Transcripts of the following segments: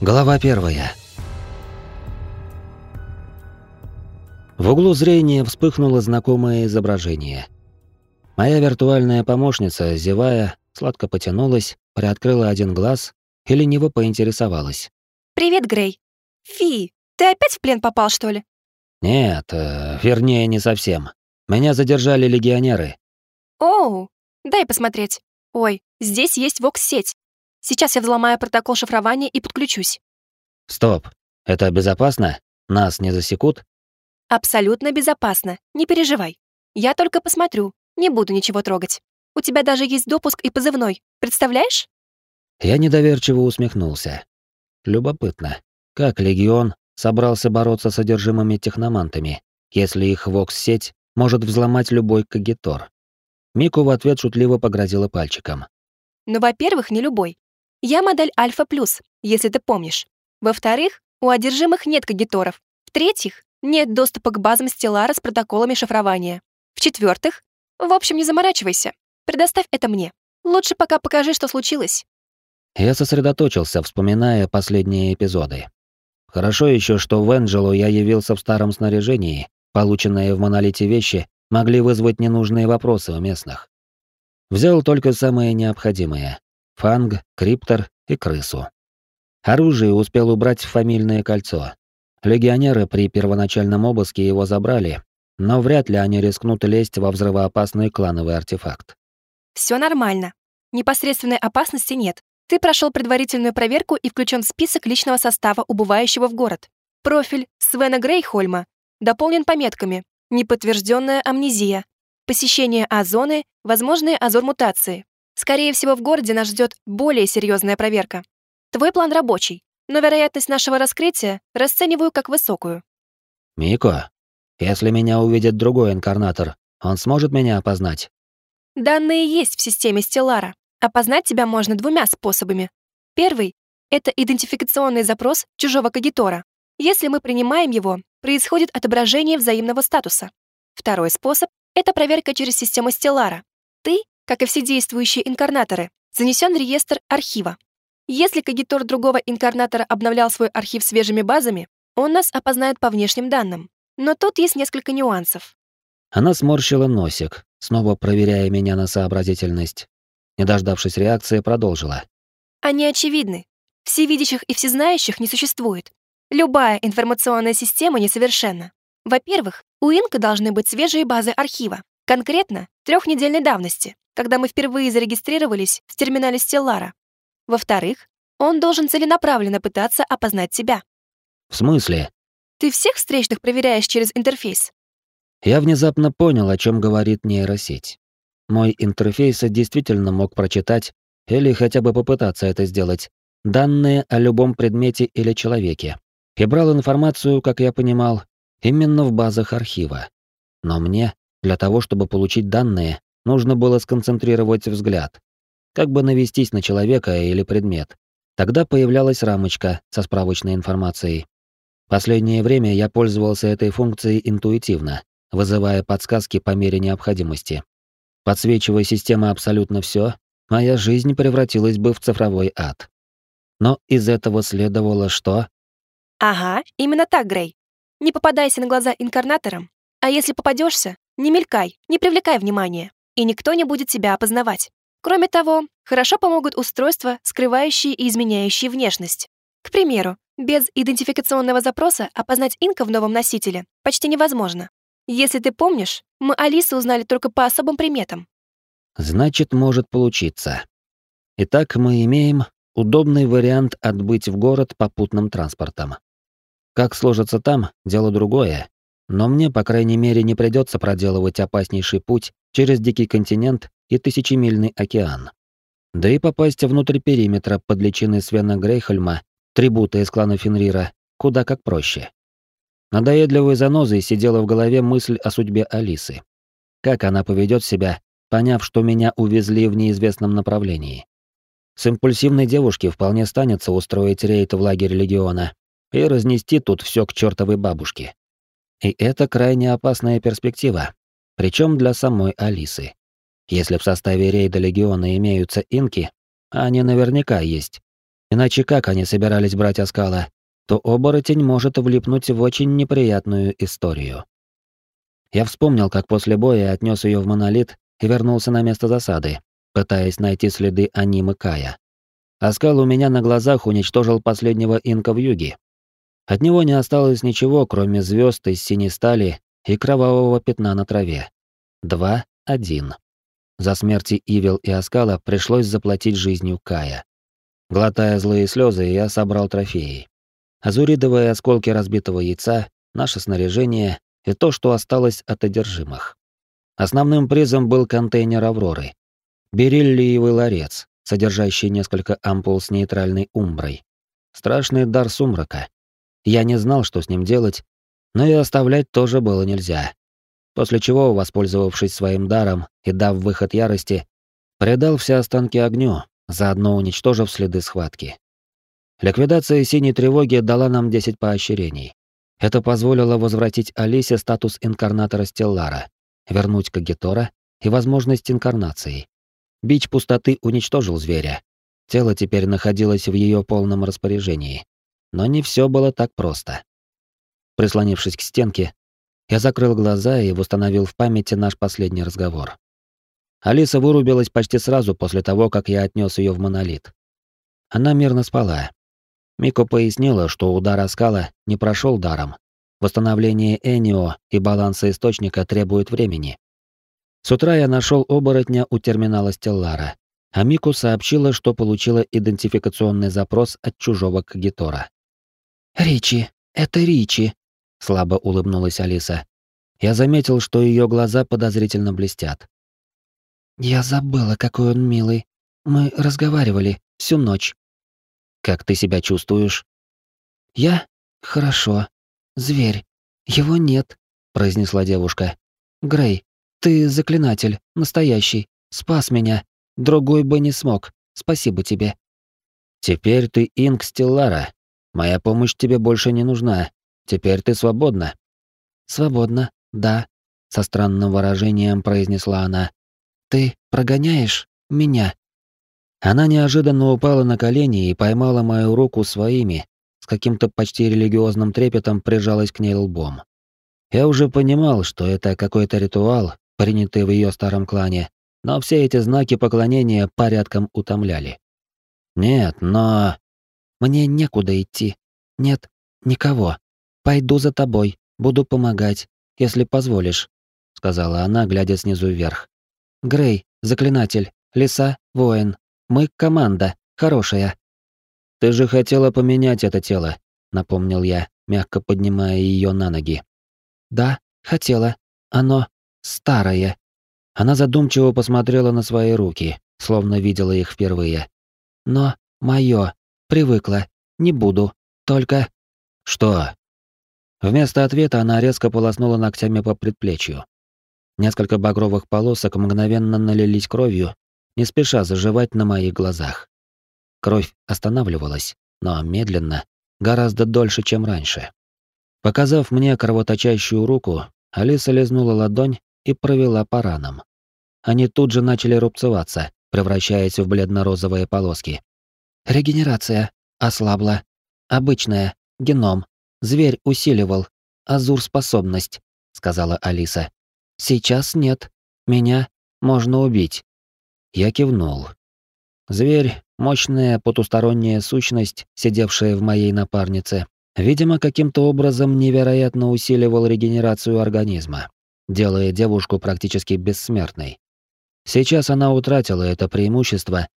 Глава первая. В углу зрения вспыхнуло знакомое изображение. Моя виртуальная помощница, зевая, сладко потянулась, приоткрыла один глаз и лениво поинтересовалась. «Привет, Грей. Фи, ты опять в плен попал, что ли?» «Нет, э, вернее, не совсем. Меня задержали легионеры». «Оу, дай посмотреть. Ой, здесь есть вокс-сеть. Сейчас я взломаю протокол шифрования и подключусь. Стоп. Это безопасно? Нас не засекут? Абсолютно безопасно. Не переживай. Я только посмотрю. Не буду ничего трогать. У тебя даже есть допуск и позывной. Представляешь? Я недоверчиво усмехнулся. Любопытно. Как Легион собрался бороться с содержимыми техномантами, если их вокс-сеть может взломать любой кагитор? Мику в ответ шутливо погрозила пальчиком. Ну, во-первых, не любой. Я модель Альфа Плюс, если ты помнишь. Во-вторых, у одержимых нет кагиторов. В-третьих, нет доступа к базам Стеллара с протоколами шифрования. В-четвертых, в общем, не заморачивайся. Предоставь это мне. Лучше пока покажи, что случилось. Я сосредоточился, вспоминая последние эпизоды. Хорошо еще, что в Энджелу я явился в старом снаряжении. Полученные в монолите вещи могли вызвать ненужные вопросы у местных. Взял только самое необходимое фанг, криптор и крысу. Оружие успел убрать в фамильное кольцо. Легионеры при первоначальном обыске его забрали, но вряд ли они рискнут лезть во взрывоопасный клановый артефакт. Все нормально. Непосредственной опасности нет. Ты прошел предварительную проверку и включен в список личного состава, убывающего в город. Профиль Свена Грейхольма дополнен пометками «Неподтвержденная амнезия», «Посещение А-зоны», «Возможные азор-мутации», Скорее всего, в городе нас ждет более серьезная проверка. Твой план рабочий, но вероятность нашего раскрытия расцениваю как высокую. Мико, если меня увидит другой инкарнатор, он сможет меня опознать? Данные есть в системе Стеллара. Опознать тебя можно двумя способами. Первый — это идентификационный запрос чужого кагитора. Если мы принимаем его, происходит отображение взаимного статуса. Второй способ — это проверка через систему Стеллара. Ты как и все действующие инкарнаторы, занесен в реестр архива. Если кагитор другого инкарнатора обновлял свой архив свежими базами, он нас опознает по внешним данным. Но тут есть несколько нюансов. Она сморщила носик, снова проверяя меня на сообразительность. Не дождавшись реакции, продолжила. Они очевидны. Всевидящих и всезнающих не существует. Любая информационная система несовершенна. Во-первых, у Инка должны быть свежие базы архива, конкретно трехнедельной давности когда мы впервые зарегистрировались в терминале Стеллара. Во-вторых, он должен целенаправленно пытаться опознать тебя. В смысле? Ты всех встречных проверяешь через интерфейс? Я внезапно понял, о чем говорит нейросеть. Мой интерфейс действительно мог прочитать или хотя бы попытаться это сделать, данные о любом предмете или человеке, и брал информацию, как я понимал, именно в базах архива. Но мне, для того, чтобы получить данные, Нужно было сконцентрировать взгляд, как бы навестись на человека или предмет. Тогда появлялась рамочка со справочной информацией. Последнее время я пользовался этой функцией интуитивно, вызывая подсказки по мере необходимости. Подсвечивая система абсолютно все, моя жизнь превратилась бы в цифровой ад. Но из этого следовало что? Ага, именно так, Грей. Не попадайся на глаза инкарнаторам, а если попадешься, не мелькай, не привлекай внимания и никто не будет тебя опознавать. Кроме того, хорошо помогут устройства, скрывающие и изменяющие внешность. К примеру, без идентификационного запроса опознать инка в новом носителе почти невозможно. Если ты помнишь, мы Алису узнали только по особым приметам. Значит, может получиться. Итак, мы имеем удобный вариант отбыть в город попутным транспортом. Как сложится там, дело другое, но мне, по крайней мере, не придется проделывать опаснейший путь через дикий континент и тысячемильный океан. Да и попасть внутрь периметра под личиной Свена Грейхольма, трибута из клана Фенрира, куда как проще. Надоедливой занозой сидела в голове мысль о судьбе Алисы. Как она поведет себя, поняв, что меня увезли в неизвестном направлении. С импульсивной девушки вполне станется устроить рейд в лагерь легиона и разнести тут все к чертовой бабушке. И это крайне опасная перспектива, причем для самой Алисы. Если в составе рейда легиона имеются инки, а они наверняка есть, Иначе как они собирались брать Оскала, то оборотень может влипнуть в очень неприятную историю. Я вспомнил, как после боя отнес ее в монолит и вернулся на место засады, пытаясь найти следы анимы Кая. Оскал у меня на глазах уничтожил последнего инка в юге. От него не осталось ничего, кроме звезд из синей стали и кровавого пятна на траве. Два-один. За смерти Ивил и Оскала пришлось заплатить жизнью Кая. Глотая злые слезы, я собрал трофеи. Азуридовые осколки разбитого яйца, наше снаряжение и то, что осталось от одержимых. Основным призом был контейнер «Авроры». Бериллиевый ларец, содержащий несколько ампул с нейтральной умброй. Страшный дар сумрака. Я не знал, что с ним делать, но и оставлять тоже было нельзя после чего, воспользовавшись своим даром и дав выход ярости, предал все останки огню, заодно уничтожив следы схватки. Ликвидация синей тревоги дала нам 10 поощрений. Это позволило возвратить Алисе статус инкарнатора Стеллара, вернуть Кагитора и возможность инкарнации. Бич пустоты уничтожил зверя. Тело теперь находилось в ее полном распоряжении. Но не все было так просто. Прислонившись к стенке, я закрыл глаза и восстановил в памяти наш последний разговор. Алиса вырубилась почти сразу после того, как я отнес ее в монолит. Она мирно спала. Мико пояснила, что удар Аскала не прошел даром. Восстановление Энио и баланса источника требует времени. С утра я нашел оборотня у терминала Стеллара, а Мику сообщила, что получила идентификационный запрос от чужого Кагитора. «Ричи, это Ричи», слабо улыбнулась Алиса. Я заметил, что ее глаза подозрительно блестят. Я забыла, какой он милый. Мы разговаривали всю ночь. Как ты себя чувствуешь? Я? Хорошо. Зверь. Его нет, произнесла девушка. Грей, ты заклинатель, настоящий. Спас меня. Другой бы не смог. Спасибо тебе. Теперь ты Инг Стеллара. Моя помощь тебе больше не нужна. Теперь ты свободна. Свободна, да, со странным выражением произнесла она. Ты прогоняешь меня? Она неожиданно упала на колени и поймала мою руку своими, с каким-то почти религиозным трепетом прижалась к ней лбом. Я уже понимал, что это какой-то ритуал, принятый в ее старом клане, но все эти знаки поклонения порядком утомляли. Нет, но... Мне некуда идти. Нет никого. Пойду за тобой, буду помогать, если позволишь, сказала она, глядя снизу вверх. Грей, заклинатель, Лиса, воин. Мы команда, хорошая. Ты же хотела поменять это тело, напомнил я, мягко поднимая ее на ноги. Да, хотела. Оно старое. Она задумчиво посмотрела на свои руки, словно видела их впервые. Но моё, привыкла, не буду. Только Что? Вместо ответа она резко полоснула ногтями по предплечью. Несколько багровых полосок мгновенно налились кровью, не спеша заживать на моих глазах. Кровь останавливалась, но медленно, гораздо дольше, чем раньше. Показав мне кровоточащую руку, Алиса лизнула ладонь и провела по ранам. Они тут же начали рубцеваться, превращаясь в бледно-розовые полоски. «Регенерация. Ослабла. Обычная. Геном. Зверь усиливал. Азур способность, сказала Алиса. Сейчас нет. Меня можно убить. Я кивнул. Зверь, мощная потусторонняя сущность, сидевшая в моей напарнице, видимо, каким-то образом невероятно усиливал регенерацию организма, делая девушку практически бессмертной. Сейчас она утратила это преимущество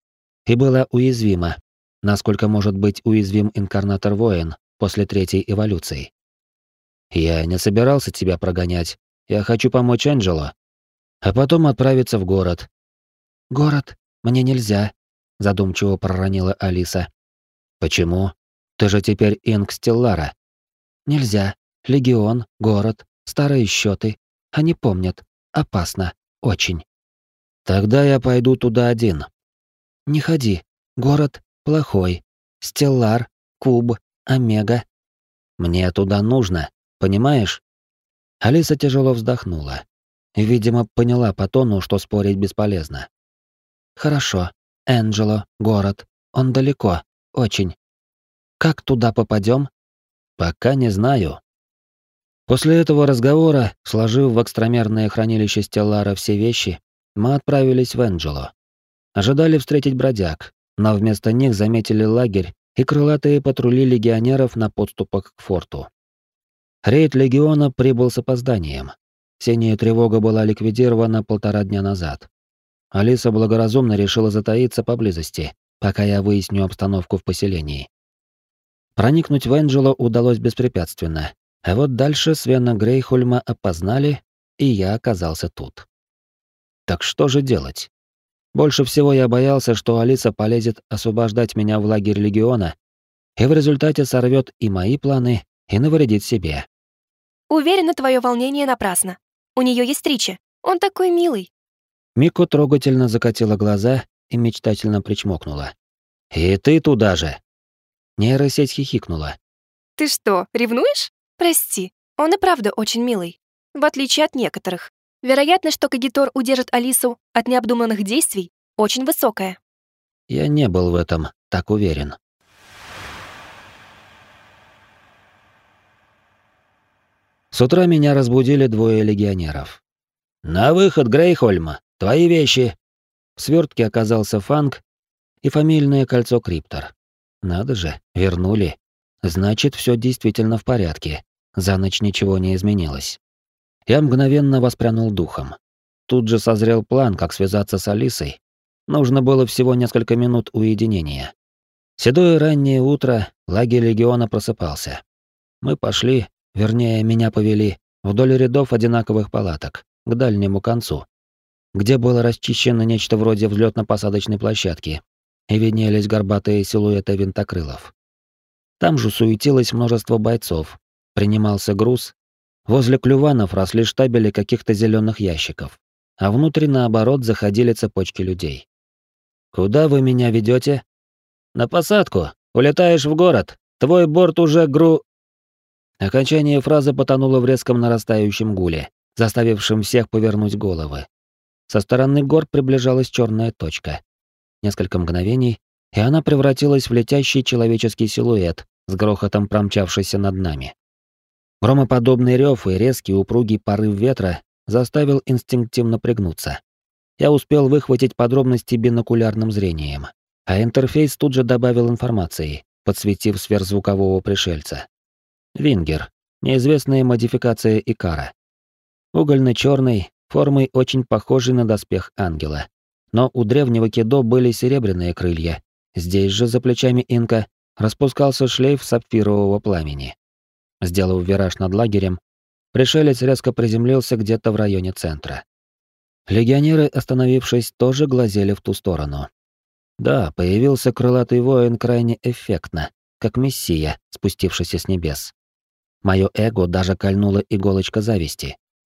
и была уязвима, насколько может быть уязвим инкарнатор-воин, после третьей эволюции. Я не собирался тебя прогонять. Я хочу помочь Анджело, а потом отправиться в город. Город? Мне нельзя, задумчиво проронила Алиса. Почему? Ты же теперь Инг Стеллара. Нельзя. Легион, город, старые счеты. Они помнят. Опасно. Очень. Тогда я пойду туда один. Не ходи. Город плохой. Стеллар, Куб, Омега. Мне туда нужно, понимаешь? Алиса тяжело вздохнула. Видимо, поняла по тону, что спорить бесполезно. Хорошо. Энджело, город. Он далеко. очень. Как туда попадем? Пока не знаю. После этого разговора, сложив в экстрамерное хранилище Стеллара все вещи, мы отправились в Энджело. Ожидали встретить бродяг, но вместо них заметили лагерь и крылатые патрули легионеров на подступах к форту. Рейд легиона прибыл с опозданием. Синяя тревога была ликвидирована полтора дня назад. Алиса благоразумно решила затаиться поблизости, пока я выясню обстановку в поселении. Проникнуть в Энджело удалось беспрепятственно, а вот дальше Свена Грейхольма опознали, и я оказался тут. Так что же делать? Больше всего я боялся, что Алиса полезет освобождать меня в лагерь легиона, и в результате сорвет и мои планы, и навредит себе. Уверена, твое волнение напрасно. У нее есть Ричи. Он такой милый. Мико трогательно закатила глаза и мечтательно причмокнула. «И ты туда же!» Нейросеть хихикнула. «Ты что, ревнуешь? Прости, он и правда очень милый. В отличие от некоторых. Вероятность, что Кагитор удержит Алису от необдуманных действий, очень высокая. Я не был в этом так уверен. С утра меня разбудили двое легионеров. «На выход, Грейхольма! Твои вещи!» В свертке оказался фанг и фамильное кольцо Криптор. Надо же, вернули. Значит, все действительно в порядке. За ночь ничего не изменилось. Я мгновенно воспрянул духом. Тут же созрел план, как связаться с Алисой. Нужно было всего несколько минут уединения. Седое раннее утро, лагерь легиона просыпался. Мы пошли, вернее, меня повели, вдоль рядов одинаковых палаток, к дальнему концу, где было расчищено нечто вроде взлетно-посадочной площадки, и виднелись горбатые силуэты винтокрылов. Там же суетилось множество бойцов, принимался груз Возле клюванов росли штабели каких-то зеленых ящиков, а внутри, наоборот, заходили цепочки людей. «Куда вы меня ведете? «На посадку. Улетаешь в город. Твой борт уже гру...» Окончание фразы потонуло в резком нарастающем гуле, заставившем всех повернуть головы. Со стороны гор приближалась черная точка. Несколько мгновений, и она превратилась в летящий человеческий силуэт, с грохотом промчавшийся над нами. Громоподобный рев и резкий упругий порыв ветра заставил инстинктивно пригнуться. Я успел выхватить подробности бинокулярным зрением, а интерфейс тут же добавил информации, подсветив сверхзвукового пришельца. Вингер. Неизвестная модификация Икара. угольно черный формой очень похожий на доспех ангела. Но у древнего кидо были серебряные крылья. Здесь же, за плечами инка, распускался шлейф сапфирового пламени. Сделав вираж над лагерем, пришелец резко приземлился где-то в районе центра. Легионеры, остановившись, тоже глазели в ту сторону. Да, появился крылатый воин крайне эффектно, как мессия, спустившийся с небес. Моё эго даже кольнула иголочка зависти.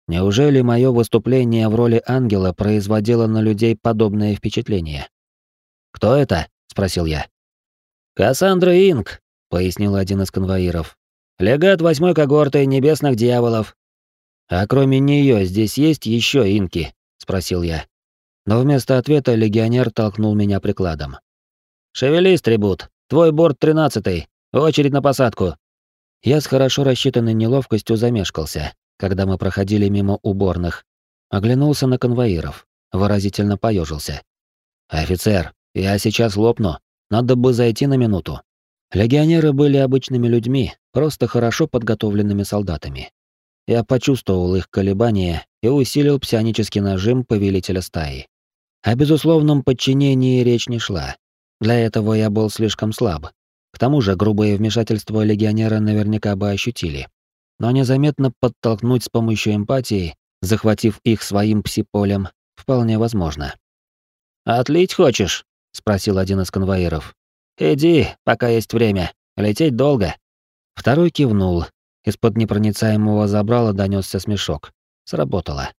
Неужели мое выступление в роли ангела производило на людей подобное впечатление? «Кто это?» — спросил я. «Кассандра Инг», — пояснил один из конвоиров. Легат восьмой когорты небесных дьяволов. А кроме нее здесь есть еще инки, спросил я. Но вместо ответа легионер толкнул меня прикладом. Шевелись, трибут. Твой борт тринадцатый. Очередь на посадку. Я с хорошо рассчитанной неловкостью замешкался, когда мы проходили мимо уборных. Оглянулся на конвоиров, выразительно поежился. «Офицер, я сейчас лопну. Надо бы зайти на минуту». Легионеры были обычными людьми, просто хорошо подготовленными солдатами. Я почувствовал их колебания и усилил псионический нажим повелителя стаи. О безусловном подчинении речь не шла. Для этого я был слишком слаб. К тому же грубое вмешательство легионера наверняка бы ощутили. Но незаметно подтолкнуть с помощью эмпатии, захватив их своим псиполем, вполне возможно. «Отлить хочешь?» — спросил один из конвоиров. «Иди, пока есть время. Лететь долго». Второй кивнул. Из-под непроницаемого забрала донесся смешок. Сработало.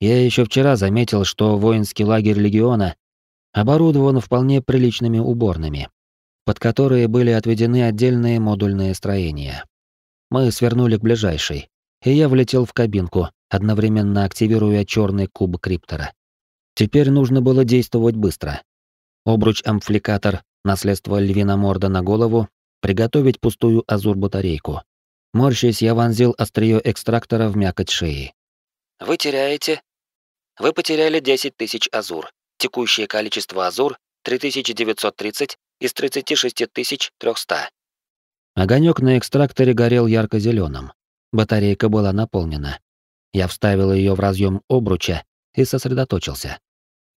Я еще вчера заметил, что воинский лагерь легиона оборудован вполне приличными уборными, под которые были отведены отдельные модульные строения. Мы свернули к ближайшей, и я влетел в кабинку, одновременно активируя черный куб криптора. Теперь нужно было действовать быстро. Обруч-ампликатор наследство львиноморда на голову, приготовить пустую азур-батарейку. Морщись, я вонзил острие экстрактора в мякоть шеи. Вы теряете... Вы потеряли 10 тысяч азур. Текущее количество азур 3930 из 36300. Огонек на экстракторе горел ярко зеленым Батарейка была наполнена. Я вставил ее в разъем обруча и сосредоточился.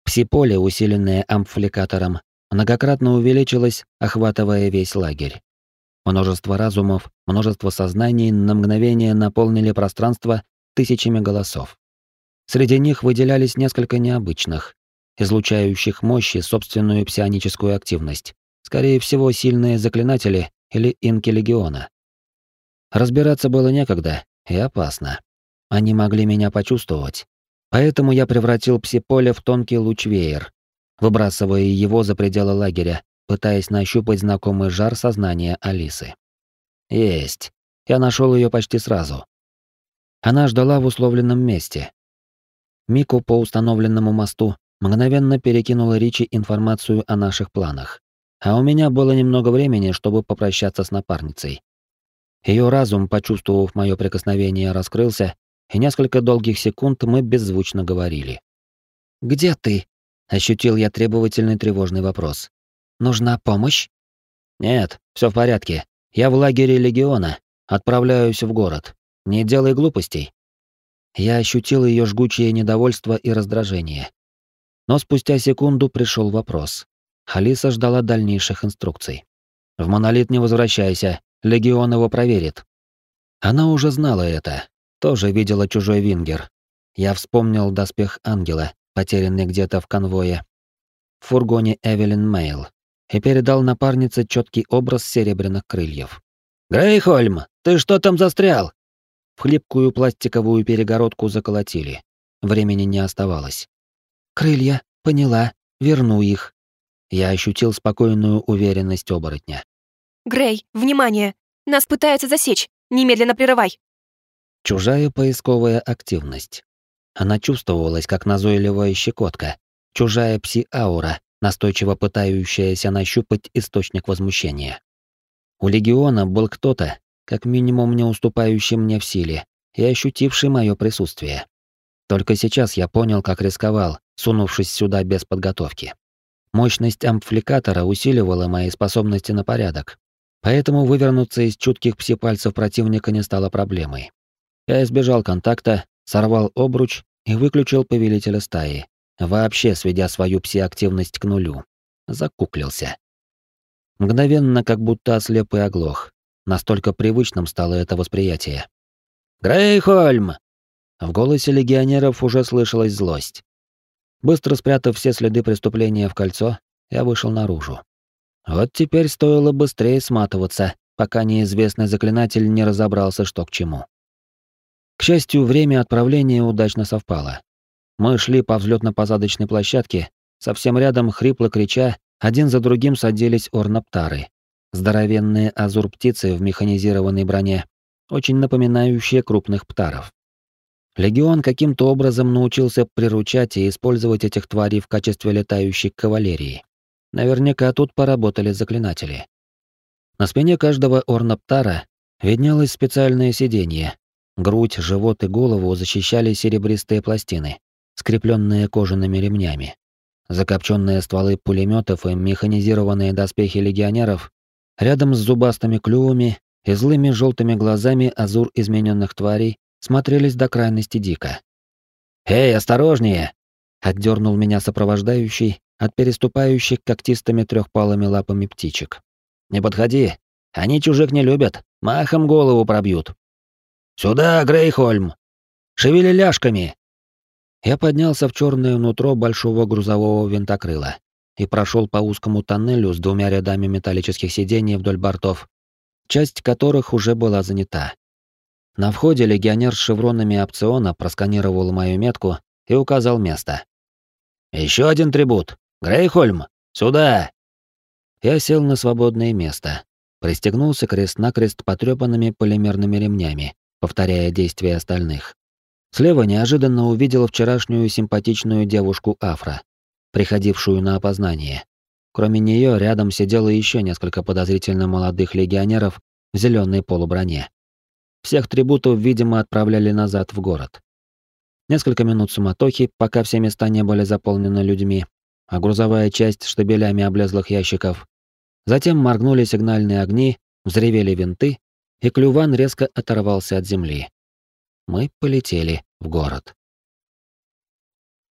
Пси-поле, усиленное амплификатором, многократно увеличилось, охватывая весь лагерь. Множество разумов, множество сознаний на мгновение наполнили пространство тысячами голосов. Среди них выделялись несколько необычных, излучающих мощи собственную псионическую активность. Скорее всего, сильные заклинатели или инки легиона. Разбираться было некогда и опасно. Они могли меня почувствовать. Поэтому я превратил псиполе в тонкий луч-веер, выбрасывая его за пределы лагеря, пытаясь нащупать знакомый жар сознания Алисы. Есть. Я нашел ее почти сразу. Она ждала в условленном месте. Мику по установленному мосту мгновенно перекинула Ричи информацию о наших планах. А у меня было немного времени, чтобы попрощаться с напарницей. Ее разум, почувствовав мое прикосновение, раскрылся, и несколько долгих секунд мы беззвучно говорили. «Где ты?» — ощутил я требовательный тревожный вопрос. «Нужна помощь?» «Нет, все в порядке. Я в лагере легиона. Отправляюсь в город. Не делай глупостей». Я ощутил ее жгучее недовольство и раздражение. Но спустя секунду пришел вопрос. Халиса ждала дальнейших инструкций. «В монолит не возвращайся, легион его проверит». Она уже знала это, тоже видела чужой вингер. Я вспомнил доспех ангела, потерянный где-то в конвое, в фургоне Эвелин Мейл, и передал напарнице четкий образ серебряных крыльев. «Грейхольм, ты что там застрял?» В хлипкую пластиковую перегородку заколотили. Времени не оставалось. «Крылья, поняла, верну их». Я ощутил спокойную уверенность оборотня. «Грей, внимание! Нас пытаются засечь! Немедленно прерывай!» Чужая поисковая активность. Она чувствовалась, как назойливая щекотка. Чужая пси-аура, настойчиво пытающаяся нащупать источник возмущения. У Легиона был кто-то, как минимум не уступающий мне в силе и ощутивший мое присутствие. Только сейчас я понял, как рисковал, сунувшись сюда без подготовки. Мощность амплификатора усиливала мои способности на порядок, поэтому вывернуться из чутких пси-пальцев противника не стало проблемой. Я избежал контакта, сорвал обруч и выключил повелителя стаи, вообще сведя свою пси-активность к нулю. Закуклился. Мгновенно, как будто ослеп и оглох. Настолько привычным стало это восприятие. «Грейхольм!» В голосе легионеров уже слышалась злость. Быстро спрятав все следы преступления в кольцо, я вышел наружу. Вот теперь стоило быстрее сматываться, пока неизвестный заклинатель не разобрался, что к чему. К счастью, время отправления удачно совпало. Мы шли по взлетно-посадочной площадке, совсем рядом, хрипло крича, один за другим садились орнаптары. Здоровенные азур-птицы в механизированной броне, очень напоминающие крупных птаров. Легион каким-то образом научился приручать и использовать этих тварей в качестве летающей кавалерии. Наверняка тут поработали заклинатели. На спине каждого орнаптара виднелось специальное сиденье. Грудь, живот и голову защищали серебристые пластины, скрепленные кожаными ремнями. Закопченные стволы пулеметов и механизированные доспехи легионеров рядом с зубастыми клювами и злыми желтыми глазами азур измененных тварей смотрелись до крайности дико. «Эй, осторожнее!» — отдернул меня сопровождающий от переступающих когтистыми трехпалыми лапами птичек. «Не подходи, они чужих не любят, махом голову пробьют». «Сюда, Грейхольм! Шевели ляжками!» Я поднялся в черное нутро большого грузового винтокрыла и прошел по узкому тоннелю с двумя рядами металлических сидений вдоль бортов, часть которых уже была занята. На входе легионер с шевронами опциона просканировал мою метку и указал место. Еще один трибут. Грейхольм, сюда!» Я сел на свободное место, пристегнулся крест-накрест потрёпанными полимерными ремнями, повторяя действия остальных. Слева неожиданно увидел вчерашнюю симпатичную девушку Афра, приходившую на опознание. Кроме нее рядом сидело еще несколько подозрительно молодых легионеров в зеленой полуброне. Всех трибутов, видимо, отправляли назад в город. Несколько минут суматохи, пока все места не были заполнены людьми, а грузовая часть штабелями облезлых ящиков. Затем моргнули сигнальные огни, взревели винты, и клюван резко оторвался от земли. Мы полетели в город.